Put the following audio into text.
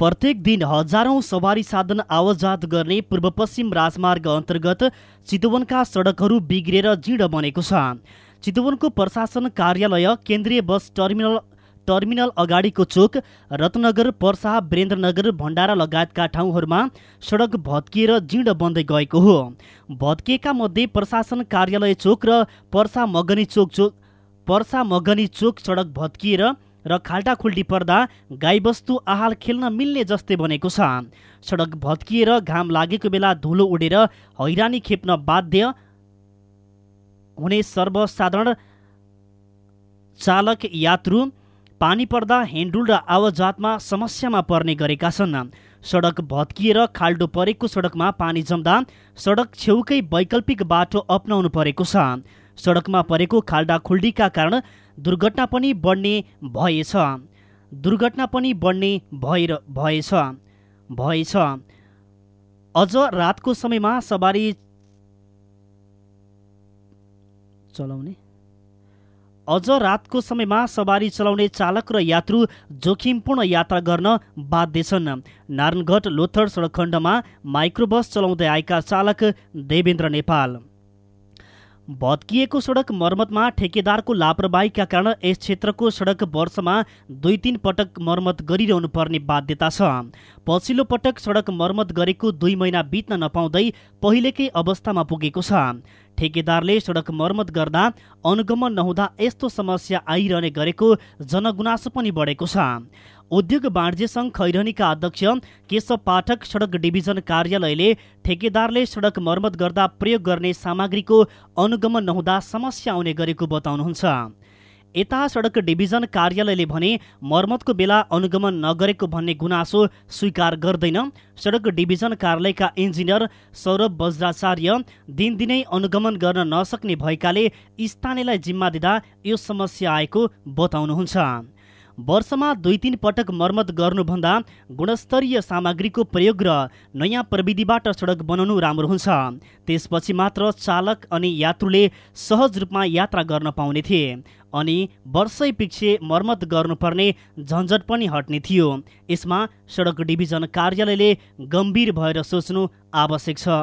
प्रत्येक दिन हजारौं सवारी साधन आवजात गर्ने पूर्व पश्चिम राजमार्ग अन्तर्गत चितवनका सडकहरू बिग्रिएर जीर्ण बनेको छ। चितवनको प्रशासन कार्यालय केन्द्रीय बस टर्मिनल टर्मिनल अगाडिको चोक रत्नगर पर्सा वीरेन्द्रनगर भण्डारा लगायतका ठाउँहरूमा सडक भत्किएर जीर्ण बन्दै गएको हो। भत्किएका मध्ये प्रशासन कार्यालय चोक र पर्सा मगनी चोक चोक पर्सा मगनी चोक सडक भत्किएर र खाल्टाखुल्टी पर्दा गाईबस्तु आहाल खेल्न मिल्ने जस्तै बनेको छ। सडक भत्किएर घाम लागेको बेला धुलो उडेर हैरानी खेप्न बाध्य हुने सर्वसाधारण चालक यात्रु पानी पर्दा हेन्डुल र आवाजातमा समस्यामा पर्ने गरेका छन्। सडक भत्किएर खाल्डो परेको सडकमा पानी जम्दा सडक छेउकै वैकल्पिक बाटो अप्नाउनु परेको छ। सडकमा परेको खाल्डा खुल्डीका कारण दुर्घटना पनि बढ्ने भएछ। दुर्घटना पनि बढ्ने भएर भएछ। भएछ। अझ रातको समयमा सवारी चलाउने? अझ रातको समयमा सवारी चलाउने चालक र यात्रु जोखिमपूर्ण यात्रा गर्न बाध्य छन् नारायणगढ लोथर सडक खण्डमा माइक्रोबस चलाउँदै आएका चालक देवेन्द्र नेपाल। भत्किएको सडक मर्मतमा ठेकेदारको लापरवाहीका कारण यस क्षेत्रको सडक वर्षमा दुई तिन पटक मर्मत गरिरहनु पर्ने बाध्यता छ। पछिल्लो पटक सडक मर्मत गरेको दुई महिना बित्न नपाउँदै पहिलेकै अवस्थामा पुगेको छ। ठेकेदारले सडक मर्मत गर्दा अनुगमन नहुँदा यस्तो समस्या आइरहने गरेको जनगुनासो पनि बढेको छ। उद्योग वाणिज्य सङ्घ खैरनीका अध्यक्ष केशव पाठक सडक डिभिजन कार्यालयले ठेकेदारले सडक मर्मत गर्दा प्रयोग गर्ने सामग्रीको अनुगमन नहुँदा समस्या आउने गरेको बताउनुहुन्छ। यता सडक डिभिजन कार्यालयले भने मर्मतको बेला अनुगमन नगरेको भन्ने गुनासो स्वीकार गर्दैन। सडक डिभिजन कार्यालयका इन्जिनियर सौरभ वज्राचार्य दिनदिनै अनुगमन गर्न नसक्ने भएकाले स्थानीयलाई जिम्मा दिँदा यो समस्या आएको बताउनुहुन्छ। वर्षमा दुई तिन पटक मर्मत गर्नुभन्दा गुणस्तरीय सामग्रीको प्रयोग र नयाँ प्रविधिबाट सडक बनाउनु राम्रो हुन्छ। त्यसपछि मात्र चालक अनि यात्रुले सहज रूपमा यात्रा गर्न पाउने थिए अनि वर्षै पछि मर्मत गर्नुपर्ने झन्झट पनि हट्ने थियो। यसमा सडक डिभिजन कार्यालयले गम्भीर भएर सोच्नु आवश्यक छ।